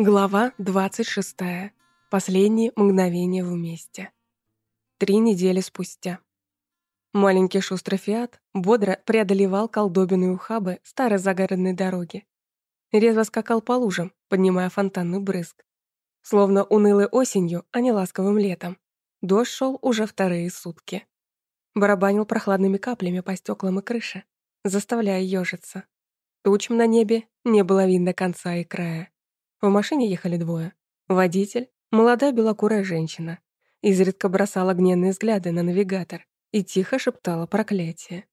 Глава 26. Последние мгновения вместе. Три недели спустя. Маленький шустрый фиат бодро преодолевал колдобины ухабы старой загородной дороги. Резво скакал по лужам, поднимая фонтанный брызг. Словно унылой осенью, а не ласковым летом. Дождь шел уже вторые сутки. Барабанил прохладными каплями по стеклам и крыше, заставляя ежиться. Тучм на небе не было видно конца и края. В машине ехали двое. Водитель, молодая белокурая женщина, изредка бросала гневные взгляды на навигатор и тихо шептала проклятие.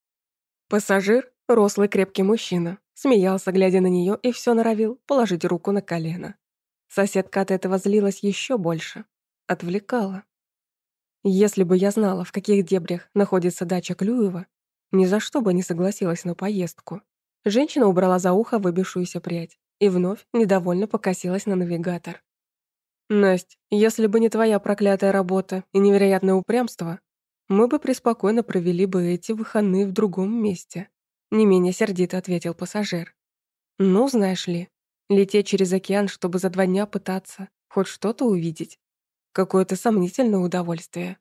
Пассажир, рослый крепкий мужчина, смеялся, глядя на нее, и все норовил положить руку на колено. Соседка от этого злилась еще больше. Отвлекала. Если бы я знала, в каких дебрях находится дача Клюева, ни за что бы не согласилась на поездку. Женщина убрала за ухо выбившуюся прядь и вновь недовольно покосилась на навигатор. «Насть, если бы не твоя проклятая работа и невероятное упрямство, мы бы преспокойно провели бы эти выходные в другом месте», не менее сердито ответил пассажир. «Ну, знаешь ли, лететь через океан, чтобы за два дня пытаться хоть что-то увидеть, какое-то сомнительное удовольствие.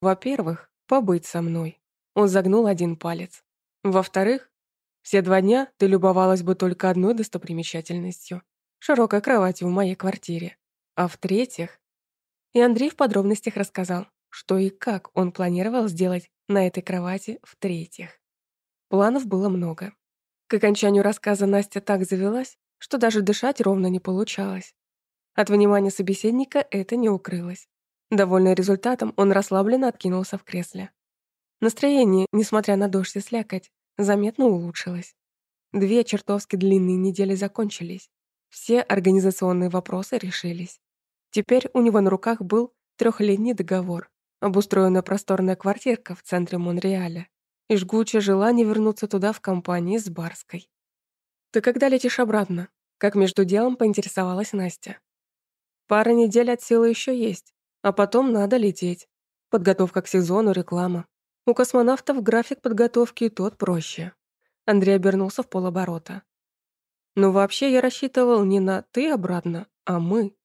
Во-первых, побыть со мной». Он загнул один палец. Во-вторых, все два дня ты любовалась бы только одной достопримечательностью — широкой кроватью в моей квартире. А в-третьих... И Андрей в подробностях рассказал, что и как он планировал сделать на этой кровати в-третьих. Планов было много. К окончанию рассказа Настя так завелась, что даже дышать ровно не получалось. От внимания собеседника это не укрылось. Довольный результатом, он расслабленно откинулся в кресле. Настроение, несмотря на дождь и слякоть, заметно улучшилось. Две чертовски длинные недели закончились. Все организационные вопросы решились. Теперь у него на руках был трехлетний договор, обустроенная просторная квартирка в центре Монреаля и жгучее желание вернуться туда в компании с Барской. «Ты когда летишь обратно?» Как между делом поинтересовалась Настя. «Пара недель от силы еще есть, а потом надо лететь. Подготовка к сезону, реклама. У космонавтов график подготовки тот проще. Андрей обернулся в полоборота. «Ну вообще я рассчитывал не на «ты» обратно, а «мы».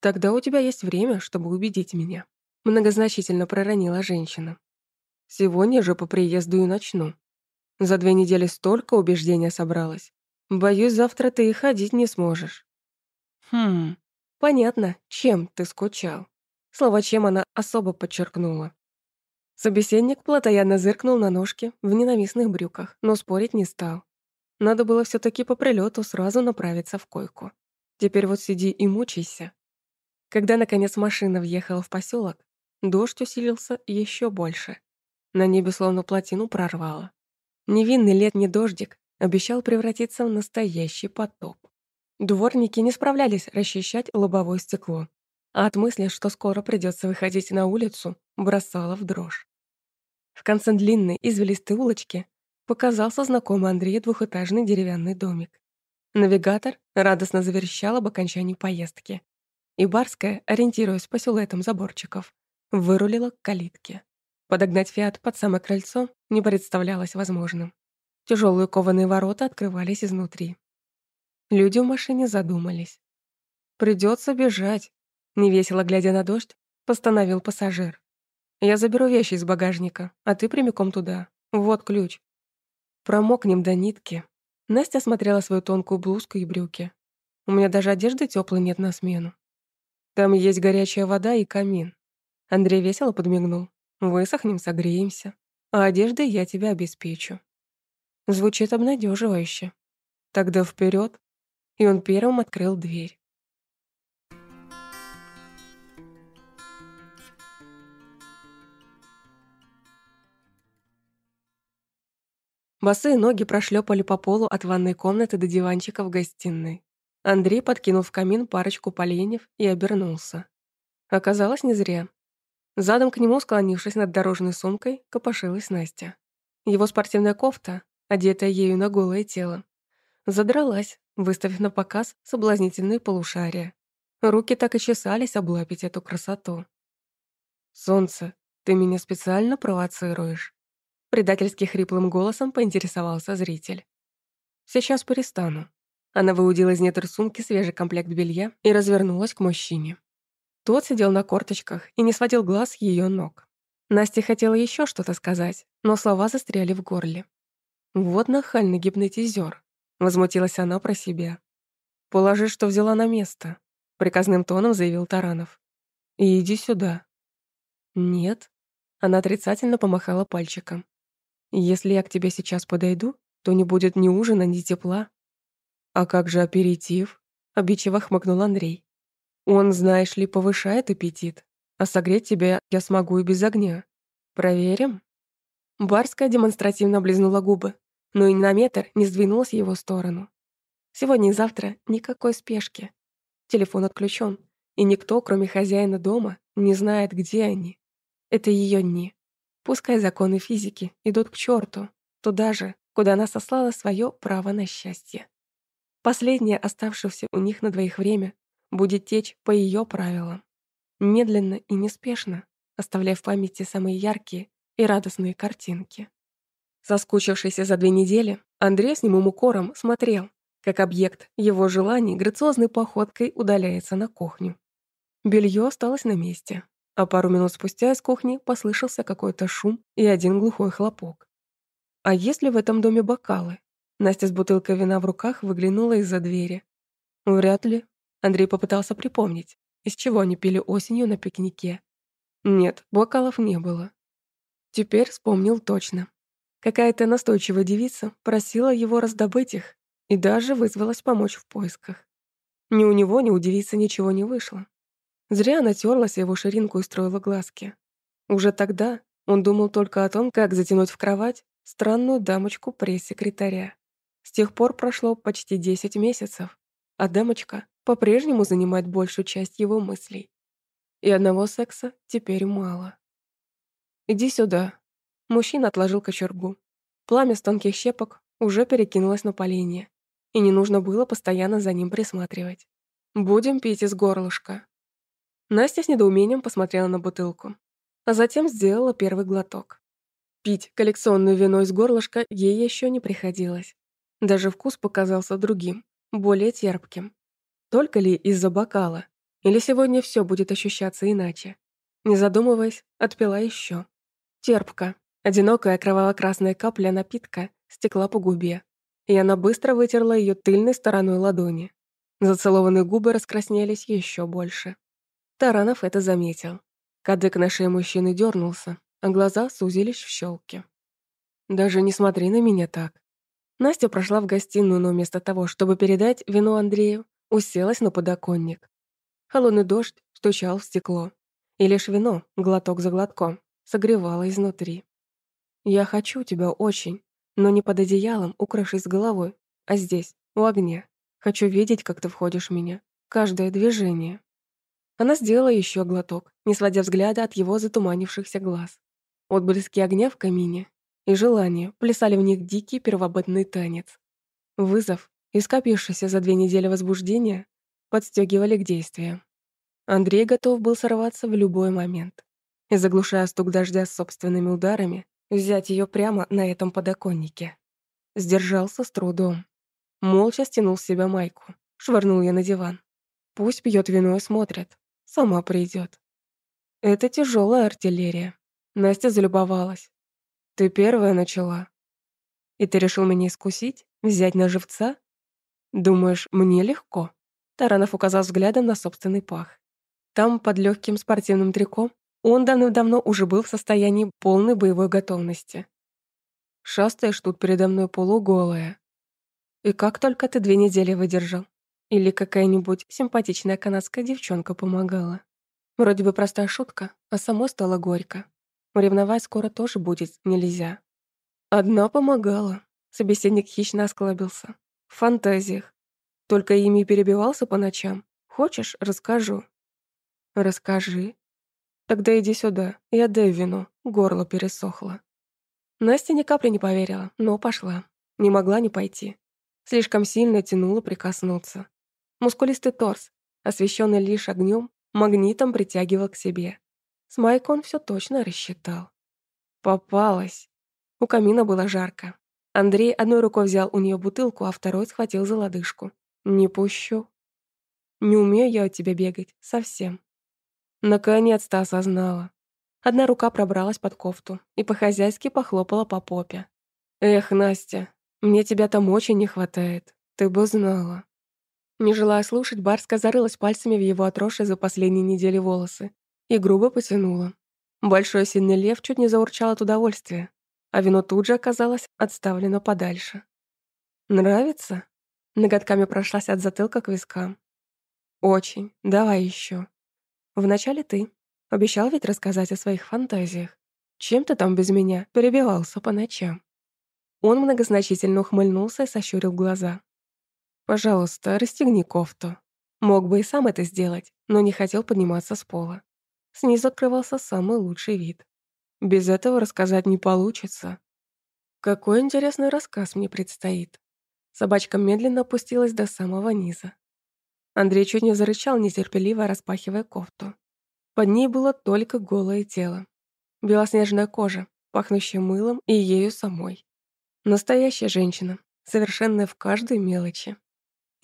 Тогда у тебя есть время, чтобы убедить меня», многозначительно проронила женщина. «Сегодня же по приезду и начну. За две недели столько убеждения собралось. Боюсь, завтра ты и ходить не сможешь». «Хм, понятно, чем ты скучал». Слово «чем» она особо подчеркнула. Собеседник плотоядно зыркнул на ножки в ненавистных брюках, но спорить не стал. Надо было все таки по прилету сразу направиться в койку. Теперь вот сиди и мучайся. Когда, наконец, машина въехала в поселок, дождь усилился еще больше. На небе словно плотину прорвало. Невинный летний дождик обещал превратиться в настоящий потоп. Дворники не справлялись расчищать лобовое стекло, а от мысли, что скоро придется выходить на улицу, бросала в дрожь. В конце длинной, извилистой улочки показался знакомый Андрею двухэтажный деревянный домик. Навигатор радостно заверещал об окончании поездки. И Барская, ориентируясь по силуэтам заборчиков, вырулила к калитке. Подогнать «Фиат» под самое крыльцо не представлялось возможным. Тяжелые кованые ворота открывались изнутри. Люди в машине задумались. Придется бежать», Невесело глядя на дождь, постановил пассажир. «Я заберу вещи из багажника, а ты прямиком туда. Вот ключ». Промокнем до нитки. Настя смотрела свою тонкую блузку и брюки. У меня даже одежды теплой нет на смену. Там есть горячая вода и камин. Андрей весело подмигнул. Высохнем, согреемся. А одеждой я тебя обеспечу. Звучит обнадеживающе. Тогда вперед. И он первым открыл дверь. Босые ноги прошлепали по полу от ванной комнаты до диванчика в гостиной. Андрей подкинул в камин парочку поленьев и обернулся. Оказалось, не зря. Задом к нему, склонившись над дорожной сумкой, копошилась Настя. Его спортивная кофта, одетая ею на голое тело, задралась, выставив на показ соблазнительные полушария. Руки так и чесались облапить эту красоту. «Солнце, ты меня специально провоцируешь?» Предательски хриплым голосом поинтересовался зритель. «Сейчас перестану». Она выудила из недр сумки свежий комплект белья и развернулась к мужчине. Тот сидел на корточках и не сводил глаз с ее ног. Настя хотела еще что-то сказать, но слова застряли в горле. «Вот нахальный гипнотизер», — возмутилась она про себя. «Положи, что взяла на место», — приказным тоном заявил Таранов. «И иди сюда». «Нет», — она отрицательно помахала пальчиком. «Если я к тебе сейчас подойду, то не будет ни ужина, ни тепла». «А как же аперитив?» — обидчиво хмыкнул Андрей. «Он, знаешь ли, повышает аппетит, а согреть тебя я смогу и без огня. Проверим?» Барская демонстративно облизнула губы, но и на метр не сдвинулась в его сторону. Сегодня и завтра никакой спешки. Телефон отключен, и никто, кроме хозяина дома, не знает, где они. Это ее дни. Пускай законы физики идут к черту, туда же, куда она сослала свое право на счастье. Последнее оставшееся у них на двоих время будет течь по ее правилам. Медленно и неспешно, оставляя в памяти самые яркие и радостные картинки. Соскучившийся за две недели, Андрей с немым укором смотрел, как объект его желаний грациозной походкой удаляется на кухню. Белье осталось на месте, а пару минут спустя из кухни послышался какой-то шум и один глухой хлопок. А если в этом доме бокалы? Настя с бутылкой вина в руках выглянула из-за двери. Вряд ли. Андрей попытался припомнить, из чего они пили осенью на пикнике. Нет, бокалов не было. Теперь вспомнил точно. Какая-то настойчивая девица просила его раздобыть их и даже вызвалась помочь в поисках. Ни у него, ни у девицы ничего не вышло. Зря она терлась его ширинку и строила глазки. Уже тогда он думал только о том, как затянуть в кровать странную дамочку пресс-секретаря. С тех пор прошло почти 10 месяцев, а дамочка по-прежнему занимает большую часть его мыслей. И одного секса теперь мало. «Иди сюда», Мужчина отложил кочергу. Пламя с тонких щепок уже перекинулось на поленье, и не нужно было постоянно за ним присматривать. «Будем пить из горлышка». Настя с недоумением посмотрела на бутылку, а затем сделала первый глоток. Пить коллекционное вино из горлышка ей еще не приходилось. Даже вкус показался другим, более терпким. Только ли из-за бокала? Или сегодня все будет ощущаться иначе? Не задумываясь, отпила еще. Терпко, Одинокая кроваво-красная капля напитка стекла по губе, и она быстро вытерла ее тыльной стороной ладони. Зацелованные губы раскраснелись еще больше. Таранов это заметил. Кадык на шее мужчины дернулся, а глаза сузились в щелки. «Даже не смотри на меня так». Настя прошла в гостиную, но вместо того, чтобы передать вино Андрею, уселась на подоконник. Холодный дождь стучал в стекло, и лишь вино, глоток за глотком, согревало изнутри. Я хочу тебя очень, но не под одеялом, укрывшись головой, а здесь, у огня. Хочу видеть, как ты входишь в меня. Каждое движение. Она сделала еще глоток, не сводя взгляда от его затуманившихся глаз. Отблески огня в камине и желание плясали в них дикий первобытный танец. Вызов и скопившееся за две недели возбуждения подстегивали к действиям. Андрей готов был сорваться в любой момент. И заглушая стук дождя собственными ударами, взять ее прямо на этом подоконнике. Сдержался с трудом. Молча стянул с себя майку, швырнул ее на диван. Пусть пьет вино и смотрит. Сама придет. Это тяжелая артиллерия. Настя залюбовалась. Ты первая начала. И ты решил меня искусить? Взять на живца? Думаешь, мне легко? Таранов указал взглядом на собственный пах. Там, под легким спортивным трико, он давно-давно уже был в состоянии полной боевой готовности. Шастаешь тут передо мной полуголая. И как только ты две недели выдержал? Или какая-нибудь симпатичная канадская девчонка помогала? Вроде бы простая шутка, а самой стало горько. Ревновать скоро тоже будет нельзя. Одна помогала. Собеседник хищно осклабился. В фантазиях. Только ими перебивался по ночам. Хочешь, расскажу. Расскажи. Тогда иди сюда отдай вино, горло пересохло. Настя ни капли не поверила, но пошла. Не могла не пойти. Слишком сильно тянуло прикоснуться. Мускулистый торс, освещенный лишь огнем, магнитом притягивал к себе. С Майк он все точно рассчитал. Попалась. У камина было жарко. Андрей одной рукой взял у нее бутылку, а второй схватил за лодыжку. Не пущу. Не умею я от тебя бегать, совсем. Наконец-то осознала. Одна рука пробралась под кофту и по-хозяйски похлопала по попе. Эх, Настя, мне тебя там очень не хватает. Ты бы знала. Не желая слушать, Барска зарылась пальцами в его отросшие за последние недели волосы и грубо потянула. Большой сильный лев чуть не заурчал от удовольствия, а вино тут же оказалось отставлено подальше. «Нравится?» Ноготками прошлась от затылка к вискам. «Очень. Давай еще. Вначале ты. Обещал ведь рассказать о своих фантазиях. Чем ты там без меня перебивался по ночам?» Он многозначительно ухмыльнулся и сощурил глаза. «Пожалуйста, расстегни кофту». Мог бы и сам это сделать, но не хотел подниматься с пола. Снизу открывался самый лучший вид. Без этого рассказать не получится. Какой интересный рассказ мне предстоит. Собачка медленно опустилась до самого низа. Андрей чуть не зарычал, нетерпеливо распахивая кофту. Под ней было только голое тело. Белоснежная кожа, пахнущая мылом и ею самой. Настоящая женщина, совершенная в каждой мелочи.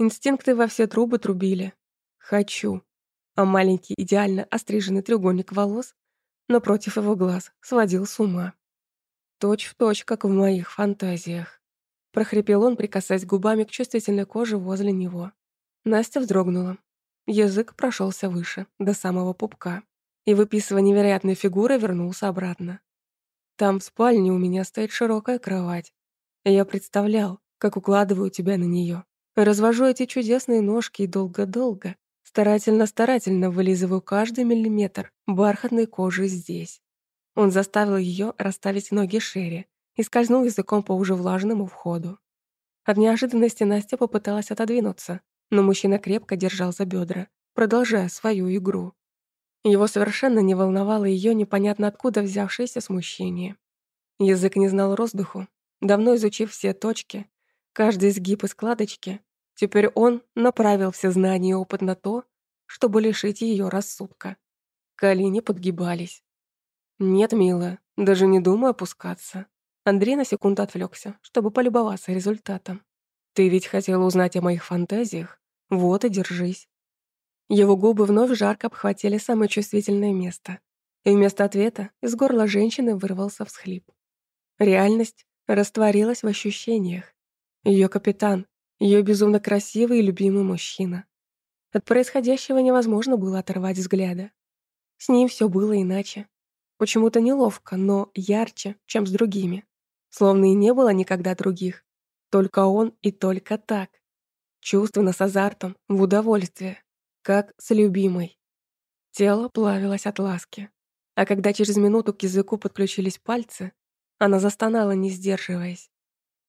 Инстинкты во все трубы трубили. «Хочу». А маленький, идеально остриженный треугольник волос напротив его глаз сводил с ума. Точь в точь, как в моих фантазиях. Прохрипел он, прикасаясь губами к чувствительной коже возле него. Настя вздрогнула. Язык прошелся выше, до самого пупка, и, выписывая невероятные фигуры, вернулся обратно. Там в спальне у меня стоит широкая кровать. И я представлял, как укладываю тебя на нее, Развожу эти чудесные ножки и долго-долго, старательно-старательно вылизываю каждый миллиметр бархатной кожи здесь. Он заставил ее расставить ноги шире и скользнул языком по уже влажному входу. От неожиданности Настя попыталась отодвинуться, но мужчина крепко держал за бедра, продолжая свою игру. Его совершенно не волновало ее непонятно откуда взявшееся смущение. Язык не знал воздуху, давно изучив все точки, каждый изгиб и складочки, Теперь он направил все знания и опыт на то, чтобы лишить ее рассудка. Колени подгибались. «Нет, милая, даже не думай опускаться». Андрей на секунду отвлекся, чтобы полюбоваться результатом. «Ты ведь хотела узнать о моих фантазиях? Вот и держись». Его губы вновь жарко обхватили самое чувствительное место. И вместо ответа из горла женщины вырвался всхлип. Реальность растворилась в ощущениях. Ее капитан ее безумно красивый и любимый мужчина. От происходящего невозможно было оторвать взгляда. С ним все было иначе. Почему-то неловко, но ярче, чем с другими. Словно и не было никогда других. Только он и только так. Чувственно, с азартом, в удовольствие. Как с любимой. Тело плавилось от ласки. А когда через минуту к языку подключились пальцы, она застонала, не сдерживаясь.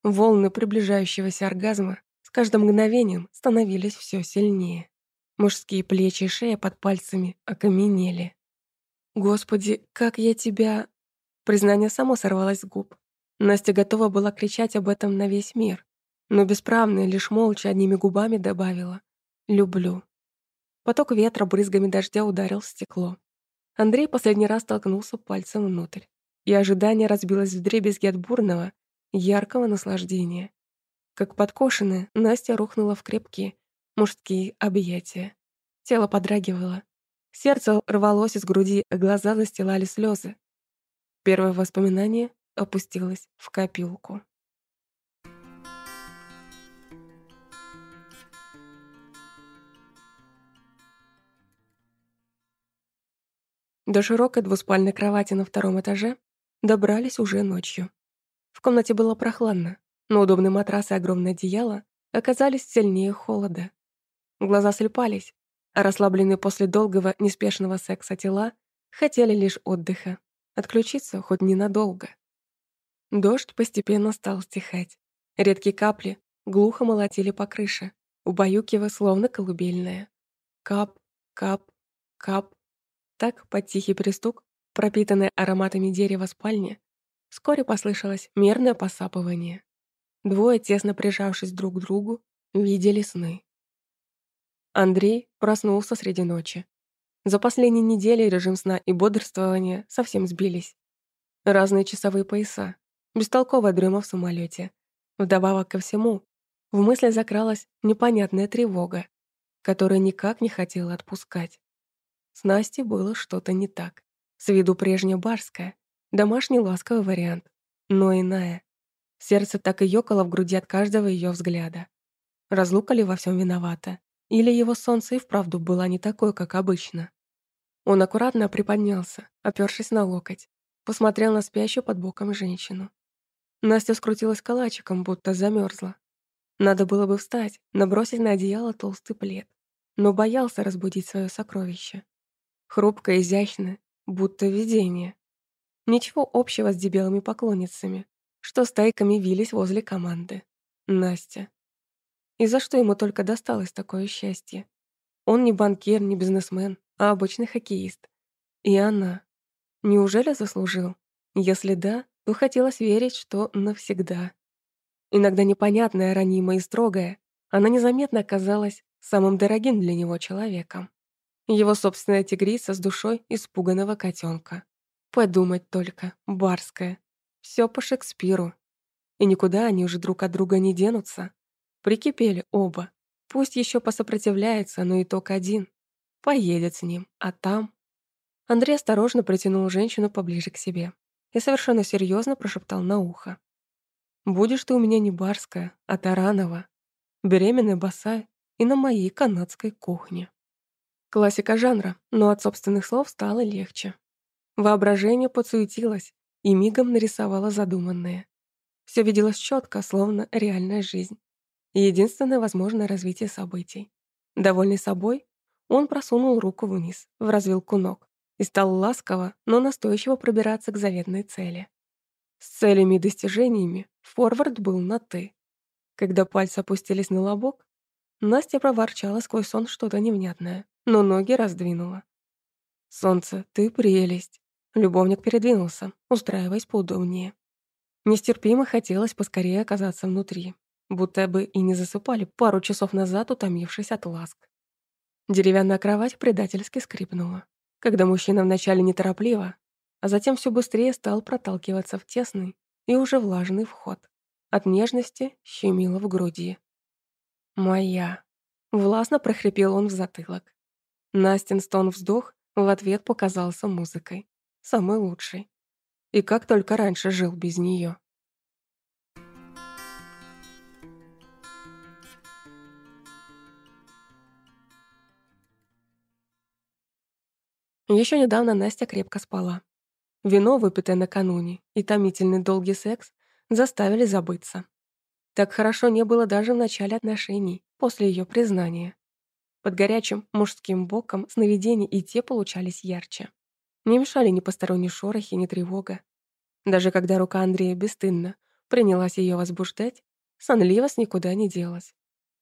Волны приближающегося оргазма каждым мгновением становились все сильнее. Мужские плечи и шея под пальцами окаменели. «Господи, как я тебя...» Признание само сорвалось с губ. Настя готова была кричать об этом на весь мир, но бесправная лишь молча одними губами добавила «люблю». Поток ветра брызгами дождя ударил в стекло. Андрей последний раз толкнулся пальцем внутрь, и ожидание разбилось в дребезги от бурного, яркого наслаждения. Как подкошенная, Настя рухнула в крепкие мужские объятия. Тело подрагивало. Сердце рвалось из груди, глаза застилали слезы. Первое воспоминание опустилось в копилку. До широкой двуспальной кровати на втором этаже добрались уже ночью. В комнате было прохладно, но удобный матрас и огромное одеяло оказались сильнее холода. Глаза слепались, а расслабленные после долгого, неспешного секса тела хотели лишь отдыха, отключиться хоть ненадолго. Дождь постепенно стал стихать. Редкие капли глухо молотили по крыше, убаюкивая словно колыбельная. Кап, кап, кап. Так, под тихий перестук, пропитанный ароматами дерева спальни, вскоре послышалось мерное посапывание. Двое, тесно прижавшись друг к другу, видели сны. Андрей проснулся среди ночи. За последние недели режим сна и бодрствования совсем сбились. Разные часовые пояса, бестолковая дрема в самолете. Вдобавок ко всему, В мысли закралась непонятная тревога, которая никак не хотела отпускать. С Настей было что-то не так. С виду прежняя барская, домашний ласковый вариант, но иная. Сердце так и ёкало в груди от каждого ее взгляда. Разлука ли во всем виновата? Или его солнце и вправду было не такое, как обычно? Он аккуратно приподнялся, опёршись на локоть, посмотрел на спящую под боком женщину. Настя скрутилась калачиком, будто замерзла. Надо было бы встать, набросить на одеяло толстый плед, но боялся разбудить свое сокровище. Хрупкое, изящное, будто видение. Ничего общего с дебелыми поклонницами, что стайками вились возле команды. Настя. И за что ему только досталось такое счастье? Он не банкир, не бизнесмен, а обычный хоккеист. И она. Неужели заслужил? Если да, то хотелось верить, что навсегда. Иногда непонятная, ранимая и строгая, она незаметно оказалась самым дорогим для него человеком. Его собственная тигрица с душой испуганного котенка. Подумать только, барская. Все по Шекспиру. И никуда они уже друг от друга не денутся. Прикипели оба. Пусть еще посопротивляется, но итог один. Поедет с ним, а там... Андрей осторожно притянул женщину поближе к себе и совершенно серьезно прошептал на ухо. Будешь ты у меня не барская, а таранова, беременная босая и на моей канадской кухне. Классика жанра, но от собственных слов стало легче. Воображение подсуетилось и мигом нарисовало задуманное. Все виделось четко, словно реальная жизнь. Единственное возможное развитие событий. Довольный собой, он просунул руку вниз, в развилку ног, и стал ласково, но настойчиво пробираться к заветной цели. С целями и достижениями форвард был на «ты». Когда пальцы опустились на лобок, Настя проворчала сквозь сон что-то невнятное, но ноги раздвинула. «Солнце, ты прелесть!» Любовник передвинулся, устраиваясь поудобнее. Нестерпимо хотелось поскорее оказаться внутри, будто бы и не засыпали пару часов назад, утомившись от ласк. Деревянная кровать предательски скрипнула, когда мужчина вначале неторопливо, а затем все быстрее стал проталкиваться в тесный и уже влажный вход. От нежности щемило в груди. «Моя!» — властно прохрипел он в затылок. Настин стон-вздох в ответ показался музыкой. Самой лучшей. И как только раньше жил без нее. Еще недавно Настя крепко спала. Вино, выпитое накануне, и томительный долгий секс заставили забыться. Так хорошо не было даже в начале отношений, после ее признания. Под горячим мужским боком сновидения и те получались ярче. Не мешали ни посторонние шорохи, ни тревога. Даже когда рука Андрея бесстыдно принялась ее возбуждать, сонливость никуда не делась.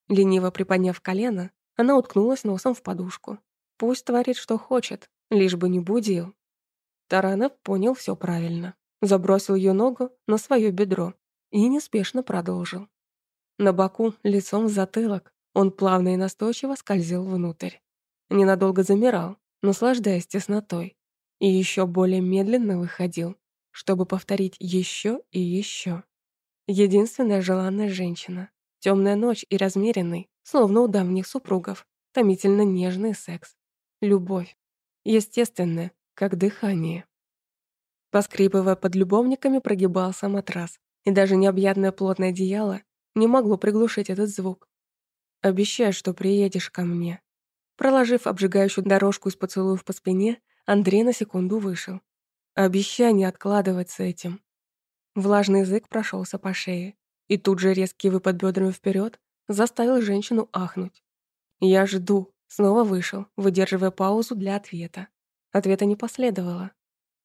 Лениво приподняв колено, она уткнулась носом в подушку. Пусть творит, что хочет, лишь бы не будил. Таранов понял все правильно. Забросил ее ногу на свое бедро и неспешно продолжил. На боку, лицом в затылок, он плавно и настойчиво скользил внутрь. Ненадолго замирал, наслаждаясь теснотой, и еще более медленно выходил, чтобы повторить еще и еще. Единственная желанная женщина, темная ночь и размеренный, словно у давних супругов, томительно нежный секс, любовь, естественная, как дыхание. Поскрипывая под любовниками, прогибался матрас, и даже необъятное плотное одеяло не могло приглушить этот звук. «Обещай, что приедешь ко мне». Проложив обжигающую дорожку из поцелуев по спине, Андрей на секунду вышел. «Обещай не откладывать с этим». Влажный язык прошелся по шее, и тут же резкий выпад бедрами вперед заставил женщину ахнуть. «Я жду», снова вышел, выдерживая паузу для ответа. Ответа не последовало.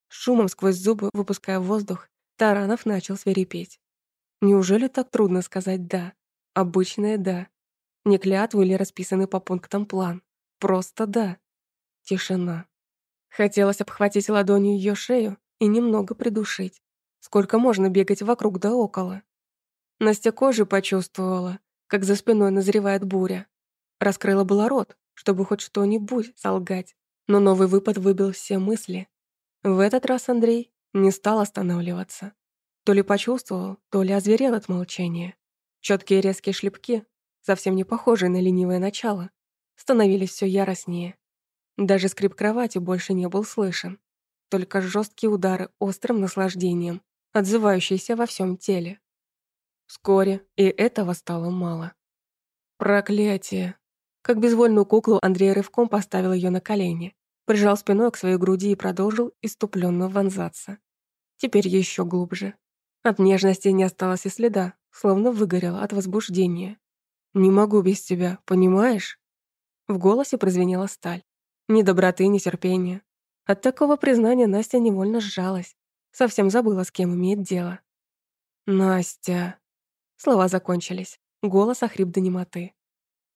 Шумом сквозь зубы, выпуская воздух, Таранов начал свирепеть. Неужели так трудно сказать «да»? Обычное «да». Не клятву или расписанный по пунктам план. Просто «да». Тишина. Хотелось обхватить ладонью ее шею и немного придушить. Сколько можно бегать вокруг да около? Настя кожей почувствовала, как за спиной назревает буря. Раскрыла было рот, чтобы хоть что-нибудь солгать, но новый выпад выбил все мысли. В этот раз Андрей не стал останавливаться. То ли почувствовал, то ли озверел от молчания. Четкие резкие шлепки, совсем не похожие на ленивое начало, становились все яростнее. Даже скрип кровати больше не был слышен. Только жесткие удары острым наслаждением, отзывающиеся во всем теле. Вскоре и этого стало мало. Проклятие. Как безвольную куклу Андрей рывком поставил ее на колени, прижал спиной к своей груди и продолжил иступленно вонзаться. Теперь еще глубже. От нежности не осталось и следа, словно выгорел от возбуждения. «Не могу без тебя, понимаешь?» В голосе прозвенела сталь. Ни доброты, ни терпения. От такого признания Настя невольно сжалась. Совсем забыла, с кем имеет дело. «Настя...» Слова закончились. Голос охрип до немоты.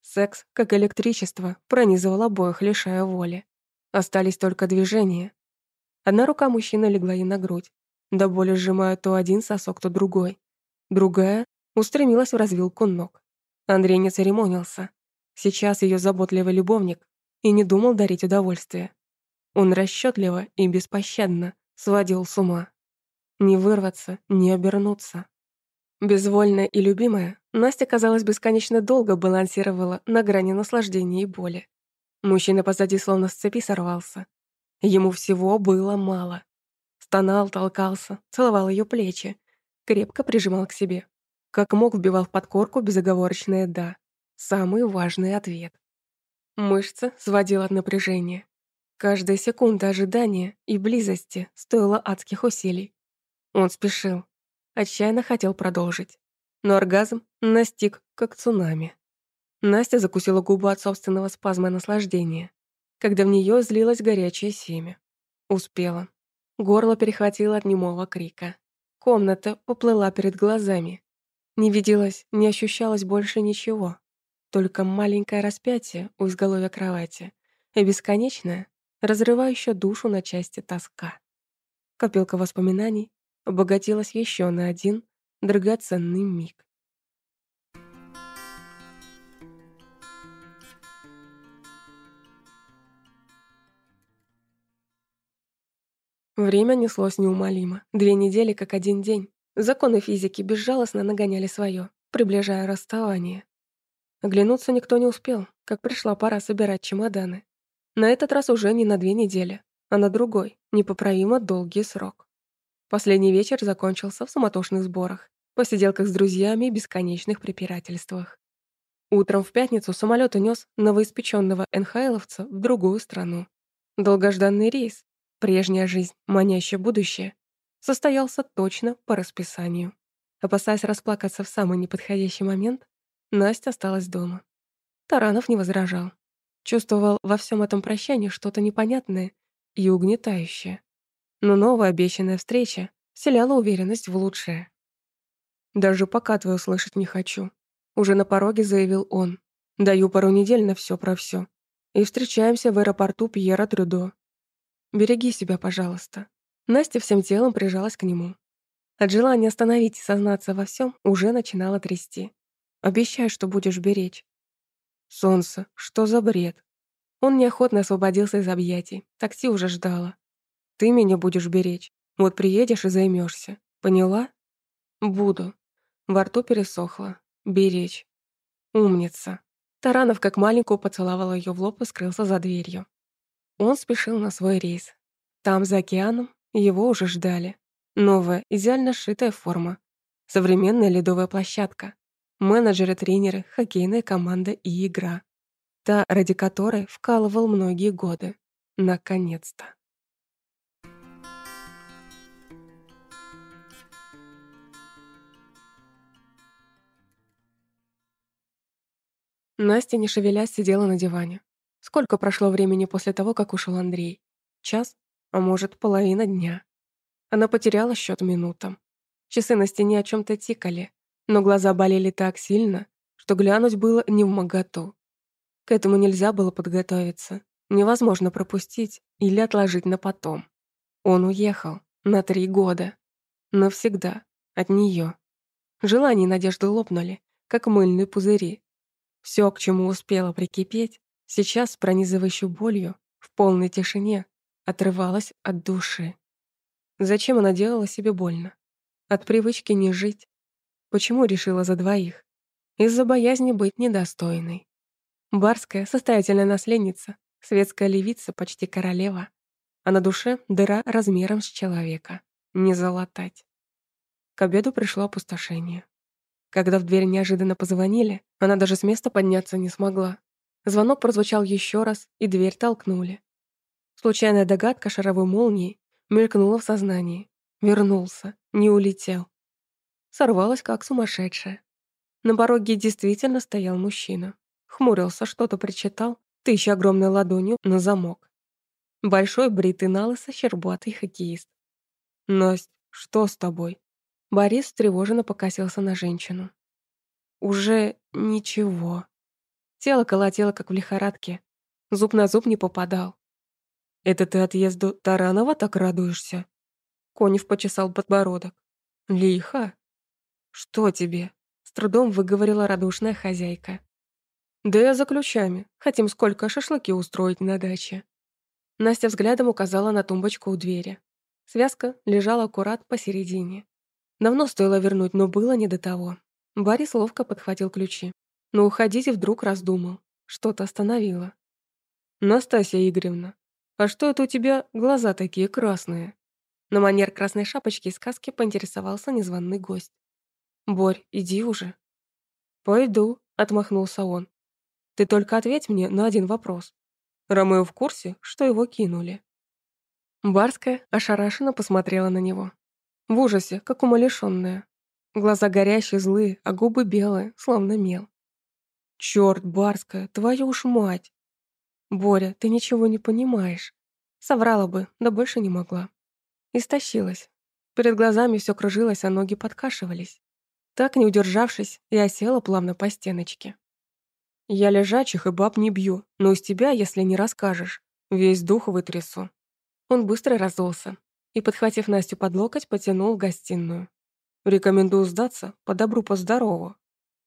Секс, как электричество, пронизывал обоих, лишая воли. Остались только движения. Одна рука мужчины легла ей на грудь, до боли сжимая то один сосок, то другой. Другая устремилась в развилку ног. Андрей не церемонился. Сейчас ее заботливый любовник и не думал дарить удовольствие. Он расчетливо и беспощадно сводил с ума. Не вырваться, не обернуться. Безвольная и любимая, Настя, казалось, бесконечно долго балансировала на грани наслаждения и боли. Мужчина позади словно с цепи сорвался. Ему всего было мало. Стонал, толкался, целовал ее плечи, крепко прижимал к себе. Как мог, вбивал в подкорку безоговорочное «да». Самый важный ответ. Мышца сводила от напряжения. Каждая секунда ожидания и близости стоила адских усилий. Он спешил. Отчаянно хотел продолжить. Но оргазм настиг, как цунами. Настя закусила губу от собственного спазма наслаждения, когда в нее злилось горячее семя. Успела. Горло перехватило от немого крика. Комната поплыла перед глазами. Не виделось, не ощущалось больше ничего. Только маленькое распятие у изголовья кровати и бесконечная, разрывающая душу на части тоска. Копилка воспоминаний обогатилась еще на один драгоценный миг. Время неслось неумолимо. Две недели как один день. Законы физики безжалостно нагоняли свое, приближая расставание. Оглянуться никто не успел, как пришла пора собирать чемоданы. На этот раз уже не на две недели, а на другой, непоправимо долгий срок. Последний вечер закончился в суматошных сборах, посиделках с друзьями и бесконечных препирательствах. Утром в пятницу самолет унес новоиспеченного НХЛовца в другую страну. Долгожданный рейс, Прежняя жизнь, манящее будущее, состоялся точно по расписанию. Опасаясь расплакаться в самый неподходящий момент, Настя осталась дома. Таранов не возражал. Чувствовал во всем этом прощании что-то непонятное и угнетающее. Но новая обещанная встреча вселяла уверенность в лучшее. «Даже пока твою слышать не хочу», — уже на пороге заявил он. «Даю пару недель на все про все. И встречаемся в аэропорту Пьера Трюдо. Береги себя, пожалуйста». Настя всем телом прижалась к нему. От желания остановить и сознаться во всем уже начинала трясти. «Обещай, что будешь беречь». «Солнце, что за бред?» Он неохотно освободился из объятий. Такси уже ждало. «Ты меня будешь беречь. Вот приедешь и займешься. Поняла?» «Буду». Во рту пересохло. «Беречь». «Умница». Таранов как маленькую поцеловал ее в лоб и скрылся за дверью. Он спешил на свой рейс. Там, за океаном, его уже ждали. Новая, идеально сшитая форма. Современная ледовая площадка. Менеджеры, тренеры, хоккейная команда и игра. Та, ради которой вкалывал многие годы. Наконец-то. Настя, не шевелясь, сидела на диване. Сколько прошло времени после того, как ушел Андрей? Час? А может, половина дня? Она потеряла счет минутам. Часы на стене о чем то тикали, но глаза болели так сильно, что глянуть было не в моготу. К этому нельзя было подготовиться, невозможно пропустить или отложить на потом. Он уехал на три года. Навсегда. От нее. Желания и надежды лопнули, как мыльные пузыри. Все, к чему успела прикипеть, Сейчас, пронизывающей болью, в полной тишине, отрывалась от души. Зачем она делала себе больно? От привычки не жить. Почему решила за двоих? из-за боязни быть недостойной. Барская, состоятельная наследница, светская левица, почти королева, а на душе дыра размером с человека. Не залатать. К обеду пришло опустошение. Когда в дверь неожиданно позвонили, она даже с места подняться не смогла. Звонок прозвучал еще раз, и дверь толкнули. Случайная догадка шаровой молнией мелькнула в сознании. Вернулся, не улетел. Сорвалась, как сумасшедшая. На пороге действительно стоял мужчина. Хмурился, что-то причитал, тыща огромной ладонью на замок. Большой, бритый налысо, щербатый хоккеист. «Насть, что с тобой?» Борис тревоженно покосился на женщину. «Уже ничего». Тело колотило, как в лихорадке. Зуб на зуб не попадал. «Это ты отъезду Таранова так радуешься?» Конев почесал подбородок. «Лихо?» «Что тебе?» С трудом выговорила радушная хозяйка. «Да я за ключами. Хотим сколько шашлыки устроить на даче». Настя взглядом указала на тумбочку у двери. Связка лежала аккурат посередине. Давно стоило вернуть, но было не до того. Борис ловко подхватил ключи. Но уходить вдруг раздумал. Что-то остановило. «Настасья Игоревна, а что это у тебя глаза такие красные?» На манер красной шапочки из сказки поинтересовался незваный гость. «Борь, иди уже». «Пойду», — отмахнулся он. «Ты только ответь мне на один вопрос. Ромео в курсе, что его кинули?» Барская ошарашенно посмотрела на него. В ужасе, как умалишённая. Глаза горящие, злые, а губы белые, словно мел. «Чёрт, Барская, твою уж мать!» «Боря, ты ничего не понимаешь». Соврала бы, да больше не могла. Истощилась. Перед глазами всё кружилось, а ноги подкашивались. Так, не удержавшись, я села плавно по стеночке. «Я лежачих и баб не бью, но из тебя, если не расскажешь, весь дух вытрясу». Он быстро разулся, и, подхватив Настю под локоть, потянул в гостиную. «Рекомендую сдаться, по добру, по здорову».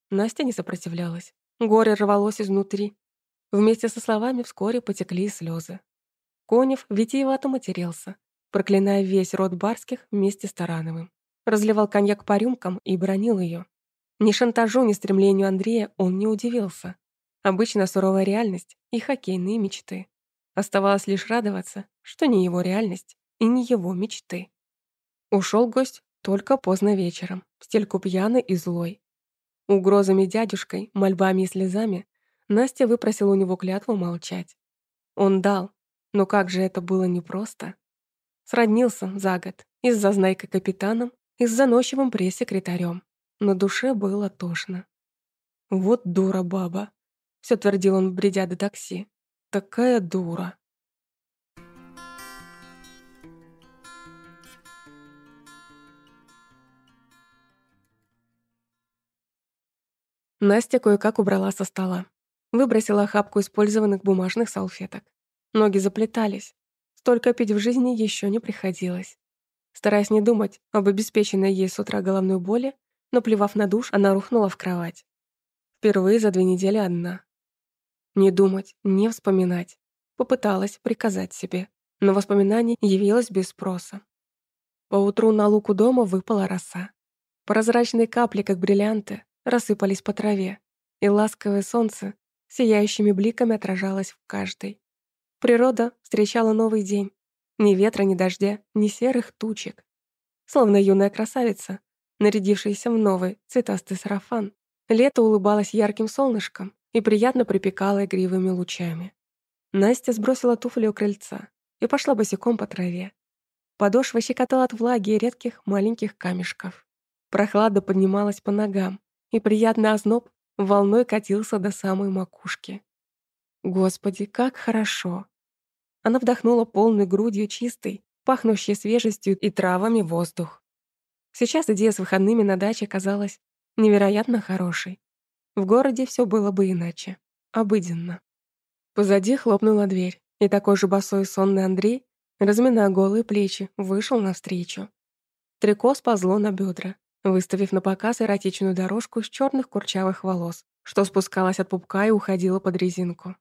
Настя не сопротивлялась. Горе рвалось изнутри. Вместе со словами вскоре потекли слезы. Конев витиевато матерился, проклиная весь род барских вместе с Тарановым. Разливал коньяк по рюмкам и бронил ее. Ни шантажу, ни стремлению Андрея он не удивился. Обычно суровая реальность и хоккейные мечты. Оставалось лишь радоваться, что не его реальность, и не его мечты. Ушел гость только поздно вечером, в стельку пьяный и злой. Угрозами дядюшкой, мольбами и слезами Настя выпросила у него клятву молчать. Он дал, но как же это было непросто. Сроднился за год и с зазнайкой капитаном, и с заносчивым пресс-секретарем. На душе было тошно. «Вот дура баба», — все твердил он, бредя до такси. «Такая дура». Настя кое-как убрала со стола. Выбросила охапку использованных бумажных салфеток. Ноги заплетались. Столько пить в жизни еще не приходилось. Стараясь не думать об обеспеченной ей с утра головной боли, но плевав на душ, она рухнула в кровать. Впервые за две недели одна. Не думать, не вспоминать. Попыталась приказать себе, но воспоминаний явилось без спроса. Поутру на луку дома выпала роса. Прозрачные капли, как бриллианты, рассыпались по траве, и ласковое солнце сияющими бликами отражалось в каждой. Природа встречала новый день. Ни ветра, ни дождя, ни серых тучек. Словно юная красавица, нарядившаяся в новый цветастый сарафан. Лето улыбалось ярким солнышком и приятно припекало игривыми лучами. Настя сбросила туфли у крыльца и пошла босиком по траве. Подошва щекотала от влаги и редких маленьких камешков. Прохлада поднималась по ногам, и приятный озноб волной катился до самой макушки. Господи, как хорошо! Она вдохнула полной грудью чистый, пахнущий свежестью и травами воздух. Сейчас идея с выходными на даче казалась невероятно хорошей. В городе все было бы иначе. Обыденно. Позади хлопнула дверь, и такой же босой сонный Андрей, разминая голые плечи, вышел навстречу. Трико сползло на бедра, выставив на показ эротичную дорожку из черных курчавых волос, что спускалась от пупка и уходила под резинку.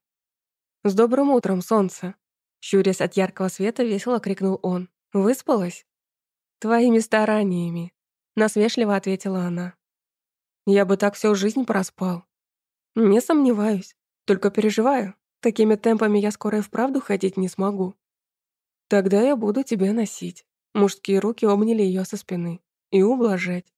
«С добрым утром, солнце!» Щурясь от яркого света, весело крикнул он. «Выспалась?» «Твоими стараниями», — насвешливо ответила она. Я бы так всю жизнь проспал. Не сомневаюсь, только переживаю. Такими темпами я скоро и вправду ходить не смогу. Тогда я буду тебя носить. Мужские руки обняли ее со спины. И ублажать.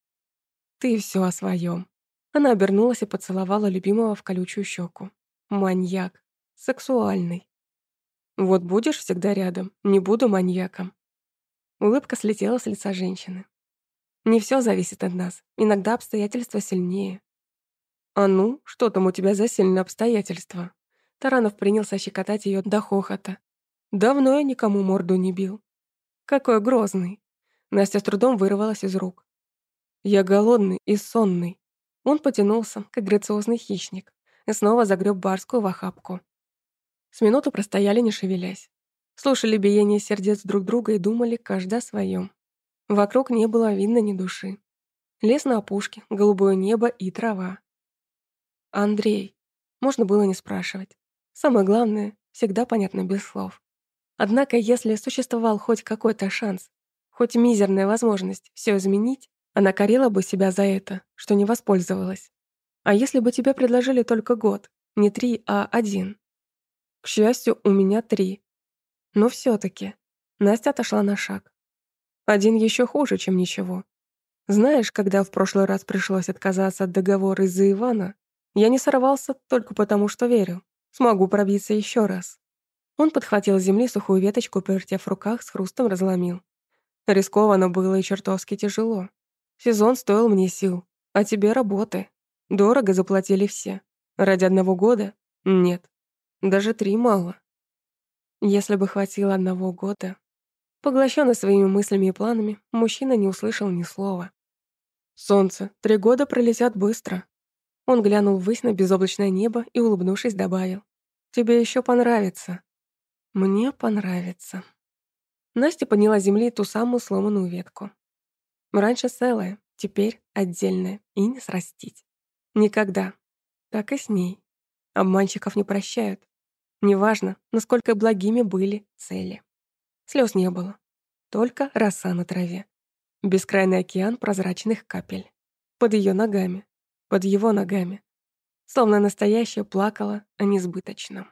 Ты все о своем. Она обернулась и поцеловала любимого в колючую щеку. Маньяк. Сексуальный. Вот будешь всегда рядом, не буду маньяком. Улыбка слетела с лица женщины. Не все зависит от нас. Иногда обстоятельства сильнее. А ну, что там у тебя за сильные обстоятельства? Таранов принялся щекотать ее до хохота. Давно я никому морду не бил. Какой грозный. Настя с трудом вырвалась из рук. Я голодный и сонный. Он потянулся, как грациозный хищник, и снова загреб барскую в охапку. С минуту простояли, не шевелясь. Слушали биение сердец друг друга и думали каждый о своем. Вокруг не было видно ни души. Лес на опушке, голубое небо и трава. Андрей. Можно было не спрашивать. Самое главное, всегда понятно без слов. Однако, если существовал хоть какой-то шанс, хоть мизерная возможность все изменить, она корила бы себя за это, что не воспользовалась. А если бы тебе предложили только год, не три, а один? К счастью, у меня три. Но все таки Настя отошла на шаг. Один еще хуже, чем ничего. Знаешь, когда в прошлый раз пришлось отказаться от договора из-за Ивана, я не сорвался только потому, что верил. Смогу пробиться еще раз. Он подхватил с земли сухую веточку, повертев в руках, с хрустом разломил. Рискованно было и чертовски тяжело. Сезон стоил мне сил, а тебе работы. Дорого заплатили все. Ради одного года? Нет. Даже три мало. Если бы хватило одного года... Поглощенный своими мыслями и планами, мужчина не услышал ни слова. «Солнце, три года пролетят быстро». Он глянул ввысь на безоблачное небо и, улыбнувшись, добавил. «Тебе еще понравится». «Мне понравится». Настя подняла земли ту самую сломанную ветку. Раньше целая, теперь отдельная, и не срастить. Никогда. Так и с ней. Обманщиков не прощают. Неважно, насколько благими были цели. Слез не было. Только роса на траве. Бескрайный океан прозрачных капель. Под ее ногами. Под его ногами. Словно настоящее плакала о несбыточном.